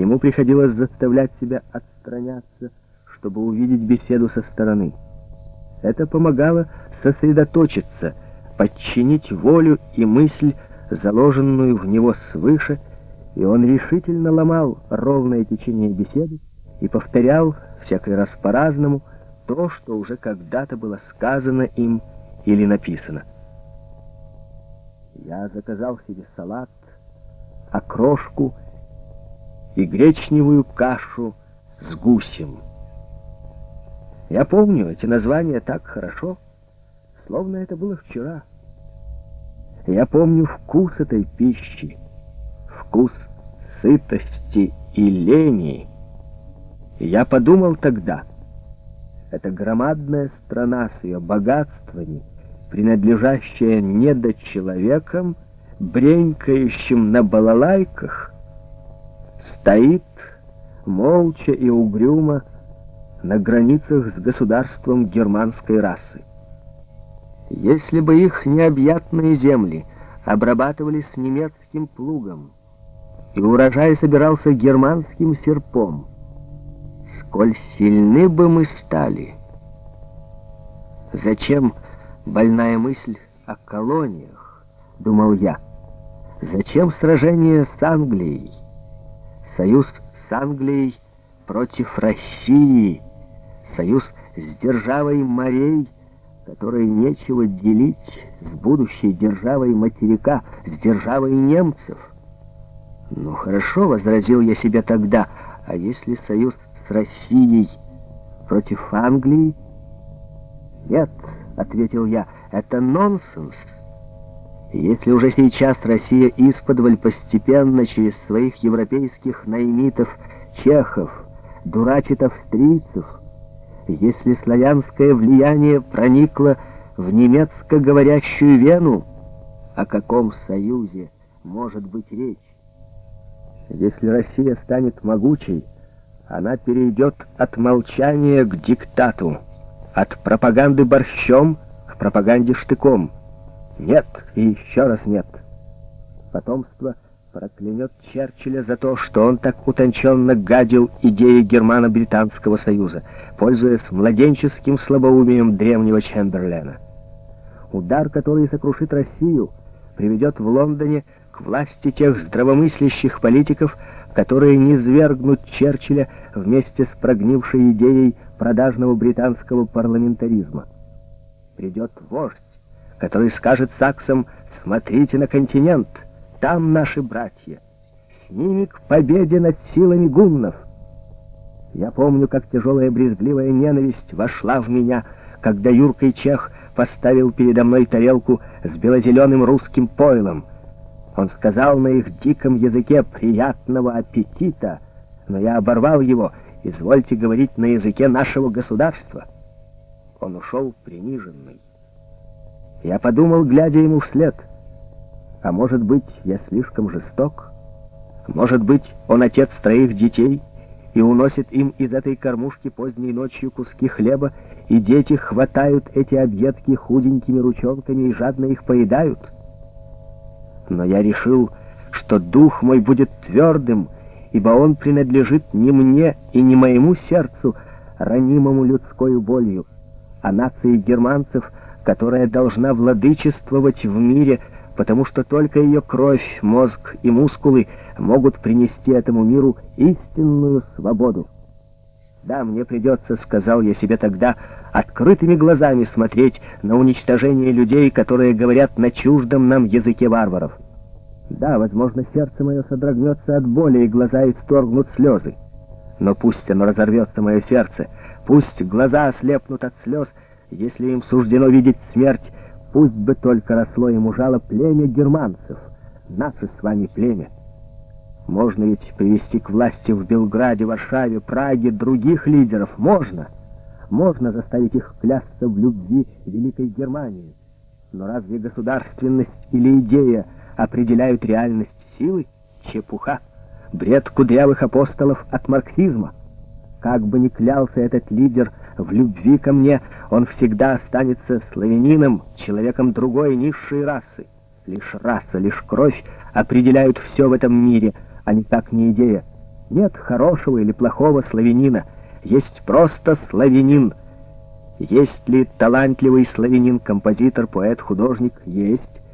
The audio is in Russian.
Ему приходилось заставлять себя отстраняться, чтобы увидеть беседу со стороны. Это помогало сосредоточиться, подчинить волю и мысль, заложенную в него свыше, и он решительно ломал ровное течение беседы и повторял, всякий раз по-разному, то, что уже когда-то было сказано им или написано. Я заказал себе салат, окрошку и гречневую кашу с гусем. Я помню эти названия так хорошо, словно это было вчера. Я помню вкус этой пищи, вкус сытости и лени. И я подумал тогда, эта громадная страна с ее богатствами, принадлежащая недочеловекам, бренькающим на балалайках, стоит молча и угрюмо на границах с государством германской расы. Если бы их необъятные земли обрабатывались немецким плугом, и урожай собирался германским серпом, сколь сильны бы мы стали. Зачем больная мысль о колониях, думал я. Зачем сражение с Англией? Союз с Англией против России, союз с державой морей, которой нечего делить с будущей державой материка, с державой немцев. Ну хорошо, возразил я себе тогда, а если союз с Россией против Англии? Нет, ответил я, это нонсенс. Если уже сейчас Россия исподволь постепенно через своих европейских наймитов, чехов, дурачит австрийцев, если славянское влияние проникло в немецко говорящую Вену, о каком союзе может быть речь? Если Россия станет могучей, она перейдет от молчания к диктату, от пропаганды борщом к пропаганде штыком. Нет и еще раз нет. Потомство проклянет Черчилля за то, что он так утонченно гадил идеи Германо-Британского союза, пользуясь младенческим слабоумием древнего Чемберлена. Удар, который сокрушит Россию, приведет в Лондоне к власти тех здравомыслящих политиков, которые не свергнут Черчилля вместе с прогнившей идеей продажного британского парламентаризма. Придет вождь, который скажет саксам «Смотрите на континент, там наши братья, с ними к победе над силами гуннов». Я помню, как тяжелая брезгливая ненависть вошла в меня, когда юркий чех поставил передо мной тарелку с белозеленым русским пойлом. Он сказал на их диком языке «приятного аппетита», но я оборвал его «извольте говорить на языке нашего государства». Он ушел приниженный. Я подумал, глядя ему вслед, а может быть, я слишком жесток? Может быть, он отец троих детей и уносит им из этой кормушки поздней ночью куски хлеба, и дети хватают эти объедки худенькими ручонками и жадно их поедают? Но я решил, что дух мой будет твердым, ибо он принадлежит не мне и не моему сердцу, ранимому людскою болью, а нации германцев, которая должна владычествовать в мире, потому что только ее кровь, мозг и мускулы могут принести этому миру истинную свободу. Да, мне придется, сказал я себе тогда, открытыми глазами смотреть на уничтожение людей, которые говорят на чуждом нам языке варваров. Да, возможно, сердце мое содрогнется от боли, и глаза исторгнут слезы. Но пусть оно разорвется, мое сердце, пусть глаза ослепнут от слез, если им суждено видеть смерть, пусть бы только росло ему жало племя германцев, наше с вами племя. Можно ведь привести к власти в Белграде, Варшаве, Праге других лидеров. Можно. Можно заставить их клясться в любви Великой Германии. Но разве государственность или идея определяют реальность силы? Чепуха. Бред кудрявых апостолов от марксизма. Как бы ни клялся этот лидер в любви ко мне, он всегда останется славянином, человеком другой низшей расы. Лишь раса, лишь кровь определяют все в этом мире — а никак не идея. Нет хорошего или плохого славянина. Есть просто славянин. Есть ли талантливый славянин, композитор, поэт, художник? Есть.